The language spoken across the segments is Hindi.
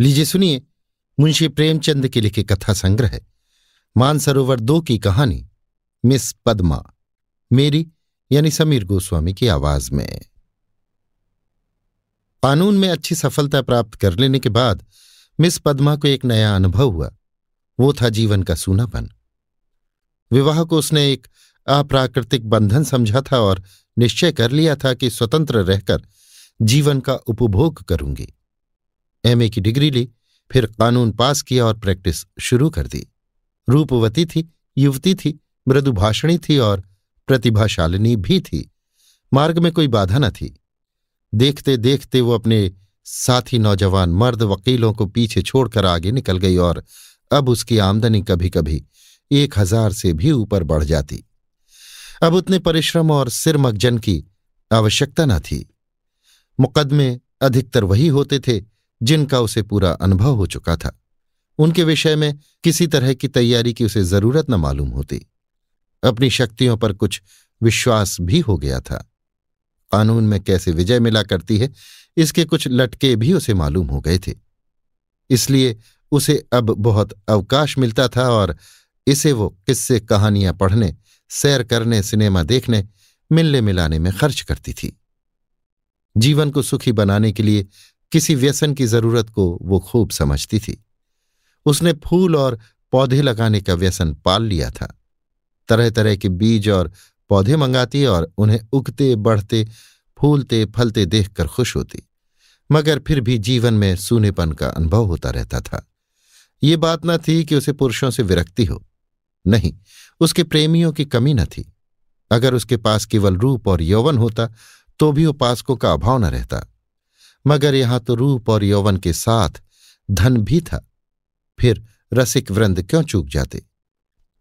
लीजिए सुनिए, मुंशी प्रेमचंद के लिखे कथा संग्रह मानसरोवर दो की कहानी, मिस पद्मा, मेरी यानी समीर गोस्वामी की आवाज़ में। कानून में अच्छी सफलता प्राप्त कर लेने के बाद मिस पद्मा को एक नया अनुभव हुआ। वो था जीवन का सूनापन। विवाह को उसने एक अप्राकृतिक बंधन समझा था और निश्चय कर लिया था कि स्वतंत्र रहकर जीवन का उपभोग करूँगी। एमए की डिग्री ली, फिर कानून पास किया और प्रैक्टिस शुरू कर दी। रूपवती थी, युवती थी, मृदुभाषणी थी और प्रतिभाशालिनी भी थी। मार्ग में कोई बाधा न थी। देखते देखते वो अपने साथी नौजवान मर्द वकीलों को पीछे छोड़कर आगे निकल गई और अब उसकी आमदनी कभी कभी एक हज़ार से भी ऊपर बढ़ जाती। अब उतने परिश्रम और सिरमगजन की आवश्यकता न थी। मुकदमे अधिकतर वही होते थे जिनका उसे पूरा अनुभव हो चुका था। उनके विषय में किसी तरह की तैयारी की उसे ज़रूरत न मालूम होती। अपनी शक्तियों पर कुछ विश्वास भी हो गया था। कानून में कैसे विजय मिला करती है, इसके कुछ लटके भी उसे मालूम हो गए थे। इसलिए उसे अब बहुत अवकाश मिलता था और इसे वो किस्से कहानियाँ पढ़ने, सैर करने, सिनेमा देखने मिलने मिलाने में खर्च करती थी। जीवन को सुखी बनाने के लिए किसी व्यसन की ज़रूरत को वो खूब समझती थी। उसने फूल और पौधे लगाने का व्यसन पाल लिया था। तरह तरह के बीज और पौधे मंगाती और उन्हें उगते, बढ़ते, फूलते, फलते देखकर खुश होती। मगर फिर भी जीवन में सूनेपन का अनुभव होता रहता था। ये बात न थी कि उसे पुरुषों से विरक्ति हो। नहीं, उसके प्रेमियों की कमी न थी। अगर उसके पास केवल रूप और यौवन होता तो भी उपासकों का अभाव न रहता। मगर यहाँ तो रूप और यौवन के साथ धन भी था। फिर रसिक वृंद क्यों चूक जाते?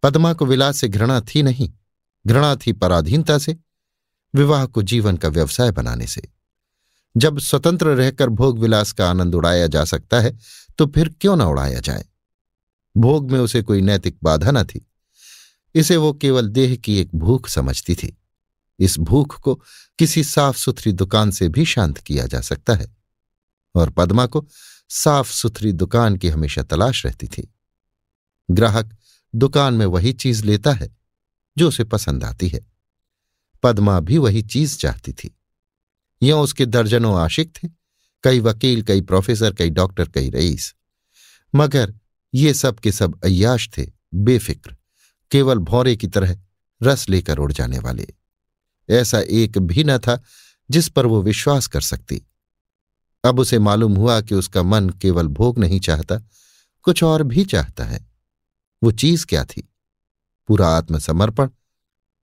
पद्मा को विलास से घृणा थी नहीं, घृणा थी पराधीनता से, विवाह को जीवन का व्यवसाय बनाने से। जब स्वतंत्र रहकर भोग विलास का आनंद उड़ाया जा सकता है तो फिर क्यों न उड़ाया जाए? भोग में उसे कोई नैतिक बाधा न थी। इसे वो केवल देह की एक भूख समझती थी। इस भूख को किसी साफ़ सुथरी दुकान से भी शांत किया जा सकता है। और पद्मा को साफ़ सुथरी दुकान की हमेशा तलाश रहती थी। ग्राहक दुकान में वही चीज़ लेता है, जो उसे पसंद आती है। पद्मा भी वही चीज़ चाहती थी। यों उसके दर्जनों आशिक थे, कई वकील, कई प्रोफेसर, कई डॉक्टर, कई रईस। मगर ये सब के सब अयाश थे, बेफिक्र, केवल भौरे की तरह रस लेकर उड़ जाने वाले। ऐसा एक भी न था जिस पर वो विश्वास कर सकती। अब उसे मालूम हुआ कि उसका मन केवल भोग नहीं चाहता, कुछ और भी चाहता है। वो चीज़ क्या थी? पूरा आत्मसमर्पण,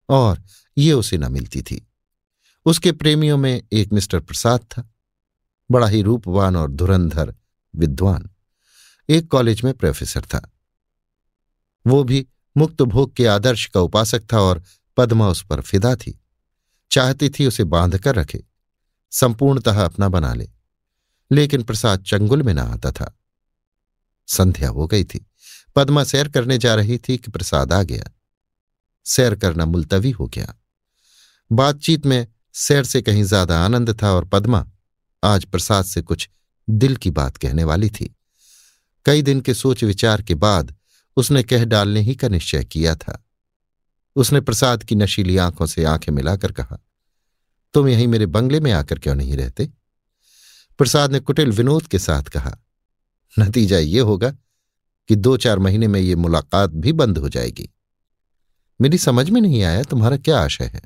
और ये उसे न मिलती थी। उसके प्रेमियों में एक मिस्टर प्रसाद था, बड़ा ही रूपवान और धुरंधर विद्वान, एक कॉलेज में प्रोफेसर था। वो भी मुक्त भोग के आदर्श का उपासक था और पद्मा उस पर फिदा थी। चाहती थी उसे बाँध कर रखे, संपूर्णतः अपना बना ले। लेकिन प्रसाद चंगुल में न आता था। संध्या हो गई थी। पद्मा सैर करने जा रही थी कि प्रसाद आ गया। सैर करना मुलतवी हो गया। बातचीत में सैर से कहीं ज़्यादा आनंद था और पद्मा आज प्रसाद से कुछ दिल की बात कहने वाली थी। कई दिन के सोच विचार के बाद उसने कह डालने ही का निश्चय किया था। उसने प्रसाद की नशीली आँखों से आँखें मिलाकर कहा, तुम यहीं मेरे बंगले में आकर क्यों नहीं रहते? प्रसाद ने कुटिल विनोद के साथ कहा, नतीजा ये होगा कि दो चार महीने में ये मुलाकात भी बंद हो जाएगी। मेरी समझ में नहीं आया तुम्हारा क्या आशय है।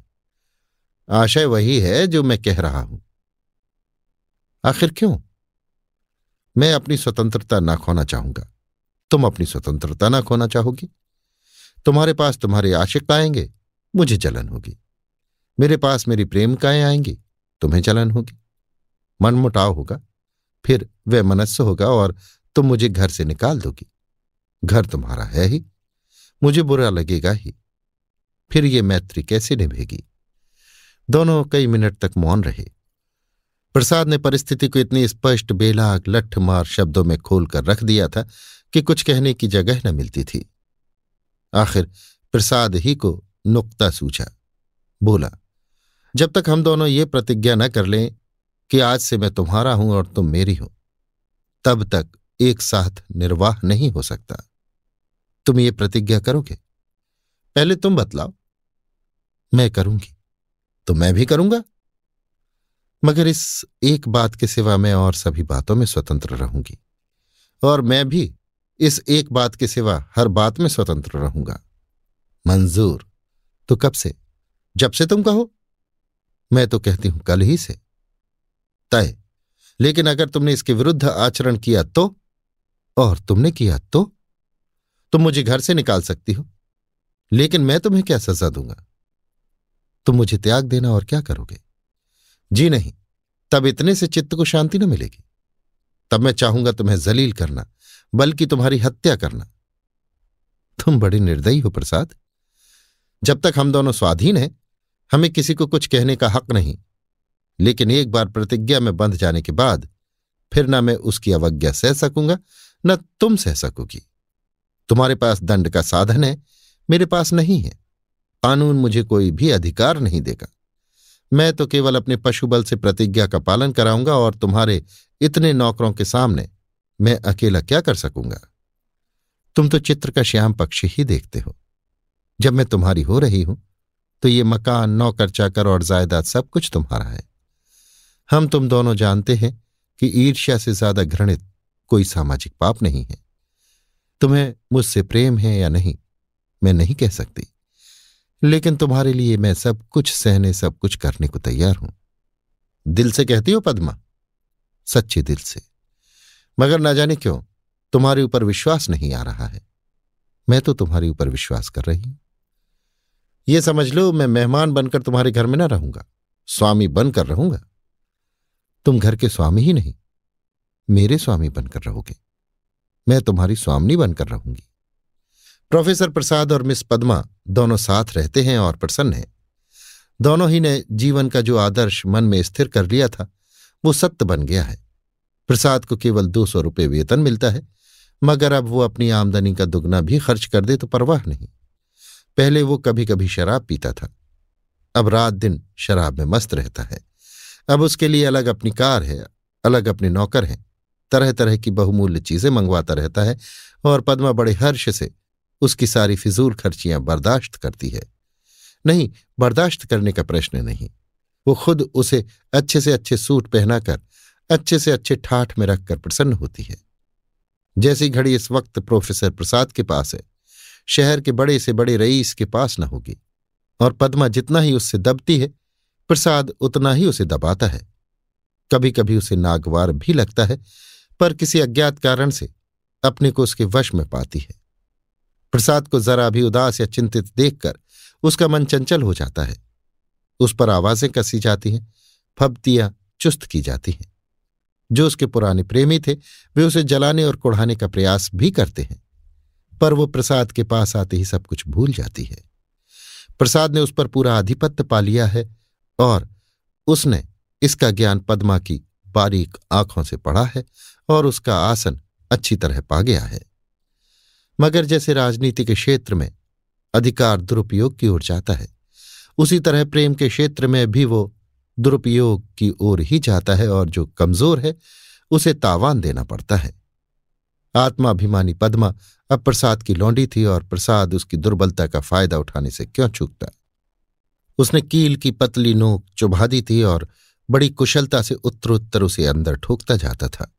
आशय वही है जो मैं कह रहा हूँ। आखिर क्यों? मैं अपनी स्वतंत्रता ना खोना चाहूँगा। तुम अपनी स्वतंत्रता ना खोना चाहोगी। तुम्हारे पास तुम्हारे आशिक आएँगे, मुझे जलन होगी। मेरे पास मेरी प्रेमिकाएँ आएँगी, तुम्हें जलन होगी। मनमुटाव होगा, फिर वह मनस्स होगा और तुम मुझे घर से निकाल दोगी। घर तुम्हारा है ही, मुझे बुरा लगेगा ही। फिर ये मैत्री कैसे निभेगी? दोनों कई मिनट तक मौन रहे। प्रसाद ने परिस्थिति को इतनी स्पष्ट, बेलाग, लठमार शब्दों में खोलकर रख दिया था कि कुछ कहने की जगह न मिलती थी। आखिर प्रसाद ही को नुक्ता सूझा। बोला, जब तक हम दोनों ये प्रतिज्ञा न कर लें कि आज से मैं तुम्हारा हूँ और तुम मेरी हो। तब तक एक साथ निर्वाह नहीं हो सकता। तुम ये प्रतिज्ञा करोगे? पहले तुम बतलाओ। मैं करूँगी। तो मैं भी करूँगा। मगर इस एक बात के सिवा मैं और सभी बातों में स्वतंत्र रहूँगी। और मैं भी इस एक बात के सिवा हर बात में स्वतंत्र रहूँगा। मंजूर। तो कब से? जब से तुम कहो। मैं तो कहती हूँ कल ही से। तय। लेकिन अगर तुमने इसके विरुद्ध आचरण किया तो और तुमने किया तो तुम मुझे घर से निकाल सकती हो। लेकिन मैं तुम्हें क्या सजा दूँगा? तुम मुझे त्याग देना और क्या करोगे? जी नहीं, तब इतने से चित्त को शांति न मिलेगी। तब मैं चाहूँगा तुम्हें जलील करना, बल्कि तुम्हारी हत्या करना। तुम बड़े निर्दयी हो, प्रसाद। जब तक हम दोनों स्वाधीन हैं, हमें किसी को कुछ कहने का हक नहीं। लेकिन एक बार प्रतिज्ञा में बंध जाने के बाद, फिर ना मैं उसकी अवज्ञा सह सकूँगा, न तुम सह सकोगी। तुम्हारे पास दंड का साधन है, मेरे पास नहीं है। कानून मुझे कोई भी अधिकार नहीं देगा। मैं तो केवल अपने पशुबल से प्रतिज्ञा का पालन कराऊँगा और तुम्हारे इतने नौकरों के सामने मैं अकेला क्या कर सकूँगा? तुम तो चित्र का श्याम पक्ष ही देखते हो। जब मैं तुम्हारी हो रही हूँ तो ये मकान, नौकर, चाकर और जायदाद सब कुछ तुम्हारा है। हम तुम दोनों जानते हैं कि ईर्ष्या से ज़्यादा घृणित कोई सामाजिक पाप नहीं है। तुम्हें मुझसे प्रेम है या नहीं, मैं नहीं कह सकती। लेकिन तुम्हारे लिए मैं सब कुछ सहने, सब कुछ करने को तैयार हूँ। दिल से कहती हो, पद्मा? सच्चे दिल से। मगर ना जाने क्यों, तुम्हारे ऊपर विश्वास नहीं आ रहा है। मैं तो तुम्हारे ऊपर विश्वास कर रही हूँ। ये समझ लो, मैं मेहमान बनकर तुम्हारे घर में ना रहूँगा। स्वामी बनकर रहूँगा। तुम घर के स्वामी ही नहीं। मेरे स्वामी बनकर रहोगे। मैं तुम्हारी स्वामी बनकर रहूँगी। प्रोफेसर प्रसाद और मिस पद्मा दोनों साथ रहते हैं और प्रसन्न हैं। दोनों ही ने जीवन का जो आदर्श मन में स्थिर कर लिया था, वो सत्य बन गया है। प्रसाद को केवल दो सौ रुपये वेतन मिलता है, मगर अब वो अपनी आमदनी का दुगना भी खर्च कर दे तो परवाह नहीं। पहले वो कभी कभी शराब पीता था। अब रात दिन शराब में मस्त रहता है। अब उसके लिए अलग अपनी कार है, अलग अपने नौकर हैं। तरह तरह की बहुमूल्य चीज़ें मंगवाता रहता है और पद्मा बड़े हर्ष से उसकी सारी फिजूल खर्चियाँ बर्दाश्त करती है। नहीं, बर्दाश्त करने का प्रश्न नहीं। वो खुद उसे अच्छे से अच्छे सूट पहनाकर, अच्छे से अच्छे ठाठ में रखकर प्रसन्न होती है। जैसी घड़ी इस वक्त प्रोफेसर प्रसाद के पास है, शहर के बड़े से बड़े रईस के पास न होगी। और पद्मा जितना ही उससे दबती है प्रसाद उतना ही उसे दबाता है। कभी कभी उसे नागवार भी लगता है, पर किसी अज्ञात कारण से अपने को उसके वश में पाती है। प्रसाद को जरा भी उदास या चिंतित देखकर उसका मन चंचल हो जाता है। उस पर आवाज़ें कसी जाती हैं, फबतियाँ चुस्त की जाती हैं। जो उसके पुराने प्रेमी थे, वे उसे जलाने और कुढ़ाने का प्रयास भी करते हैं। पर वो प्रसाद के पास आते ही सब कुछ भूल जाती है। प्रसाद ने उस पर पूरा आधिपत्य पा लिया है और उसने इसका ज्ञान पद्मा की बारीक आँखों से पढ़ा है और उसका आसन अच्छी तरह पा गया है। मगर जैसे राजनीति के क्षेत्र में अधिकार दुरुपयोग की ओर जाता है, उसी तरह प्रेम के क्षेत्र में भी वो दुरुपयोग की ओर ही जाता है और जो कमज़ोर है, उसे तावान देना पड़ता है। आत्माभिमानी पद्मा अब प्रसाद की लौंडी थी और प्रसाद उसकी दुर्बलता का फ़ायदा उठाने से क्यों चूकता? उसने कील की पतली नोक चुभा दी थी और बड़ी कुशलता से उत्तरोत्तर उसे अंदर ठोकता जाता था।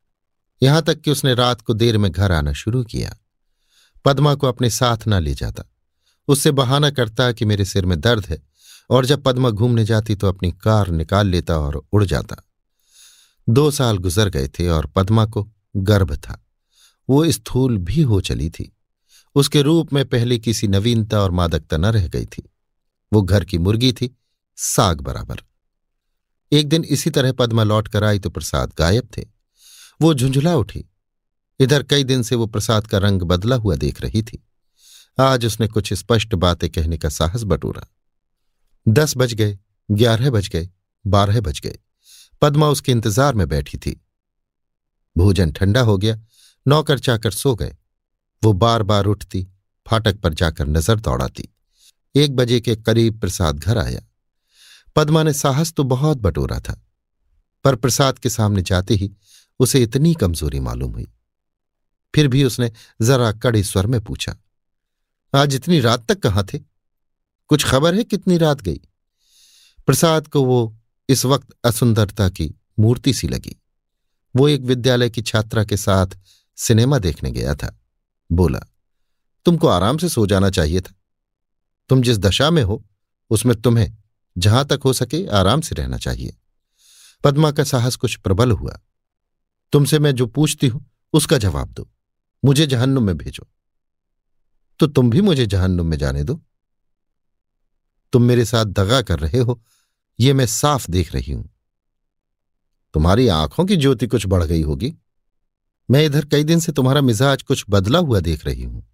यहाँ तक कि उसने रात को देर में घर आना शुरू किया। पद्मा को अपने साथ न ले जाता। उससे बहाना करता कि मेरे सिर में दर्द है और जब पद्मा घूमने जाती तो अपनी कार निकाल लेता और उड़ जाता। दो साल गुजर गए थे और पद्मा को गर्भ था। वो स्थूल भी हो चली थी। उसके रूप में पहले किसी नवीनता और मादकता न रह गई थी। वो घर की मुर्गी थी, साग बराबर। एक दिन इसी तरह पद्मा लौट कर आई तो प्रसाद गायब थे। वो झुंझुला उठी। इधर कई दिन से वो प्रसाद का रंग बदला हुआ देख रही थी। आज उसने कुछ स्पष्ट बातें कहने का साहस बटोरा। दस बज गए, ग्यारह बज गए, बारह बज गए। पद्मा उसके इंतज़ार में बैठी थी। भोजन ठंडा हो गया, नौकर चाकर सो गए। वो बार बार उठती, फाटक पर जाकर नज़र दौड़ाती। एक बजे के करीब प्रसाद घर आया। पद्मा ने साहस तो बहुत बटोरा था, पर प्रसाद के सामने जाते ही उसे इतनी कमज़ोरी मालूम हुई। फिर भी उसने जरा कड़े स्वर में पूछा, आज इतनी रात तक कहाँ थे? कुछ खबर है कितनी रात गई? प्रसाद को वो इस वक्त असुंदरता की मूर्ति सी लगी। वो एक विद्यालय की छात्रा के साथ सिनेमा देखने गया था। बोला, तुमको आराम से सो जाना चाहिए था। तुम जिस दशा में हो, उसमें तुम्हें जहाँ तक हो सके आराम से रहना चाहिए। पद्मा का साहस कुछ प्रबल हुआ। तुमसे मैं जो पूछती हूँ, उसका जवाब दो। मुझे जहन्नुम में भेजो। तो तुम भी मुझे जहन्नुम में जाने दो। तुम मेरे साथ दगा कर रहे हो, ये मैं साफ़ देख रही हूँ। तुम्हारी आँखों की ज्योति कुछ बढ़ गई होगी। मैं इधर कई दिन से तुम्हारा मिजाज कुछ बदला हुआ देख रही हूँ।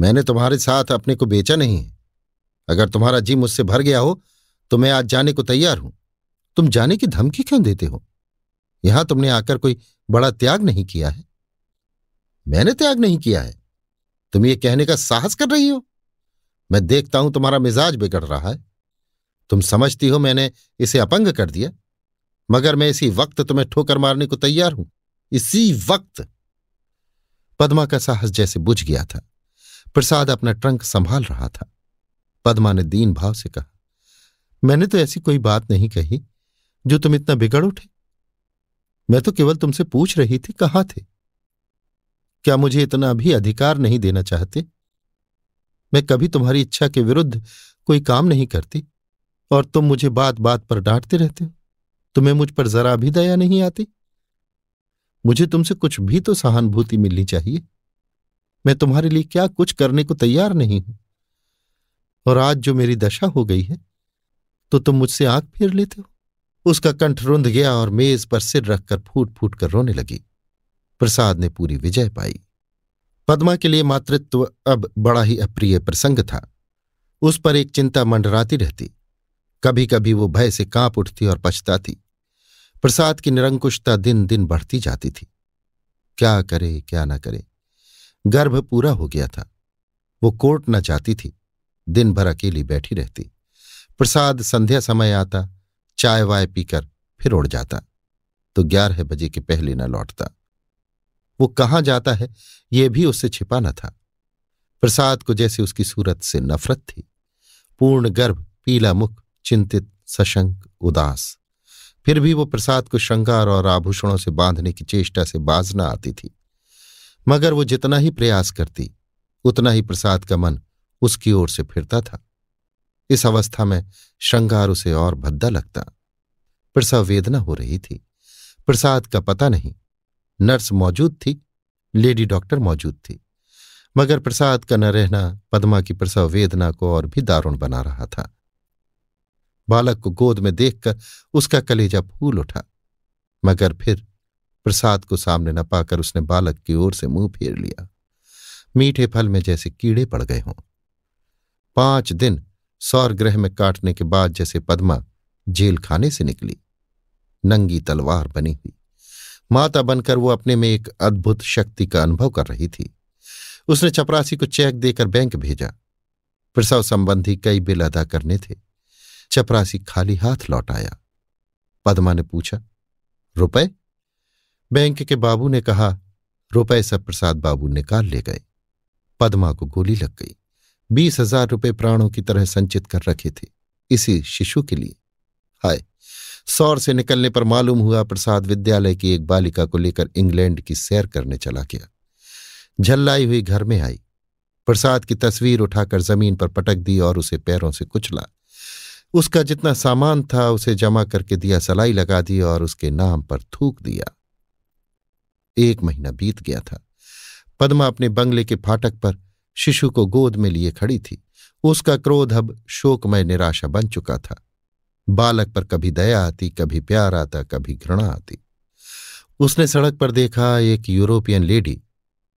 मैंने तुम्हारे साथ अपने को बेचा नहीं है। अगर तुम्हारा जी मुझसे भर गया हो तो मैं आज जाने को तैयार हूँ। तुम जाने की धमकी क्यों देते हो? यहाँ तुमने आकर कोई बड़ा त्याग नहीं किया है। मैंने त्याग नहीं किया है। तुम ये कहने का साहस कर रही हो? मैं देखता हूँ तुम्हारा मिजाज बिगड़ रहा है। तुम समझती हो मैंने इसे अपंग कर दिया। मगर मैं इसी वक्त तुम्हें ठोकर मारने को तैयार हूँ। इसी वक्त। पद्मा का साहस जैसे बुझ गया था। प्रसाद अपना ट्रंक संभाल रहा था। पद्मा ने दीन भाव से कहा, मैंने तो ऐसी कोई बात नहीं कही जो तुम इतना बिगड़ उठे। मैं तो केवल तुमसे पूछ रही थी कहाँ थे। क्या मुझे इतना भी अधिकार नहीं देना चाहते? मैं कभी तुम्हारी इच्छा के विरुद्ध कोई काम नहीं करती और तुम मुझे बात बात पर डांटते रहते हो। तुम्हें मुझ पर जरा भी दया नहीं आती। मुझे तुमसे कुछ भी तो सहानुभूति मिलनी चाहिए। मैं तुम्हारे लिए क्या कुछ करने को तैयार नहीं हूँ? और आज जो मेरी दशा हो गई है तो तुम मुझसे आँख फेर लेते हो। उसका कंठ रुंध गया और मेज पर सिर रखकर फूट फूट कर रोने लगी। प्रसाद ने पूरी विजय पाई। पद्मा के लिए मातृत्व अब बड़ा ही अप्रिय प्रसंग था। उस पर एक चिंता मंडराती रहती। कभी कभी वो भय से काँप उठती और पछताती। प्रसाद की निरंकुशता दिन दिन बढ़ती जाती थी। क्या करे, क्या ना करे। गर्भ पूरा हो गया था। वो कोर्ट न जाती थी। दिन भर अकेली बैठी रहती। प्रसाद संध्या समय आता, चाय वाय पीकर फिर उड़ जाता तो ग्यारह बजे के पहले न लौटता। वो कहाँ जाता है, ये भी उससे छिपा न था। प्रसाद को जैसे उसकी सूरत से नफरत थी। पूर्ण गर्भ, पीला मुख, चिंतित, सशंक, उदास। फिर भी वो प्रसाद को श्रृंगार और आभूषणों से बांधने की चेष्टा से बाज आती थी। मगर वो जितना ही प्रयास करती, उतना ही प्रसाद का मन उसकी ओर से फिरता था। इस अवस्था में श्रृंगार उसे और भद्दा लगता। प्रसव वेदना हो रही थी। प्रसाद का पता नहीं। नर्स मौजूद थी। लेडी डॉक्टर मौजूद थी। मगर प्रसाद का न रहना पद्मा की प्रसव वेदना को और भी दारुण बना रहा था। बालक को गोद में देखकर उसका कलेजा फूल उठा। मगर फिर प्रसाद को सामने न पाकर उसने बालक की ओर से मुँह फेर लिया। मीठे फल में जैसे कीड़े पड़ गए हों। पाँच दिन सौर ग्रह में काटने के बाद जैसे पद्मा जेल खाने से निकली। नंगी तलवार बनी हुई। माता बनकर वो अपने में एक अद्भुत शक्ति का अनुभव कर रही थी। उसने चपरासी को चेक देकर बैंक भेजा। प्रसव संबंधी कई बिल अदा करने थे। चपरासी खाली हाथ लौट आया। पद्मा ने पूछा, रुपए? बैंक के बाबू ने कहा, रुपए सब प्रसाद बाबू निकाल ले गए। पद्मा को गोली लग गई। बीस हज़ार रुपये प्राणों की तरह संचित कर रखे थे। इसी शिशु के लिए। हाय, सौर से निकलने पर मालूम हुआ प्रसाद विद्यालय की एक बालिका को लेकर इंग्लैंड की सैर करने चला गया। झल्लाई हुई घर में आई। प्रसाद की तस्वीर उठाकर ज़मीन पर पटक दी और उसे पैरों से कुचला। उसका जितना सामान था, उसे जमा करके दिया, सलाई लगा दी और उसके नाम पर थूक दिया। एक महीना बीत गया था। पद्मा अपने बंगले के फाटक पर शिशु को गोद में लिए खड़ी थी। उसका क्रोध अब शोकमय निराशा बन चुका था। बालक पर कभी दया आती, कभी प्यार आता, कभी घृणा आती। उसने सड़क पर देखा एक यूरोपियन लेडी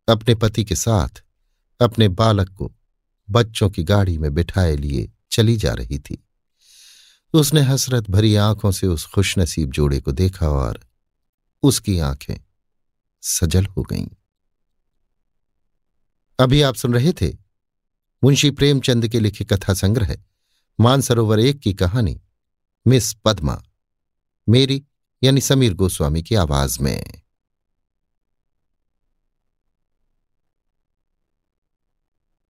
अपने पति के साथ अपने बालक को बच्चों की गाड़ी में बिठाए लिए चली जा रही थी। उसने हसरत भरी आँखों से उस खुशनसीब जोड़े को देखा और उसकी आँखें सजल हो गईं। अभी आप सुन रहे थे मुंशी प्रेमचंद के लिखे कथा संग्रह मानसरोवर एक की कहानी, मिस पद्मा, मेरी यानी समीर गोस्वामी की आवाज़ में।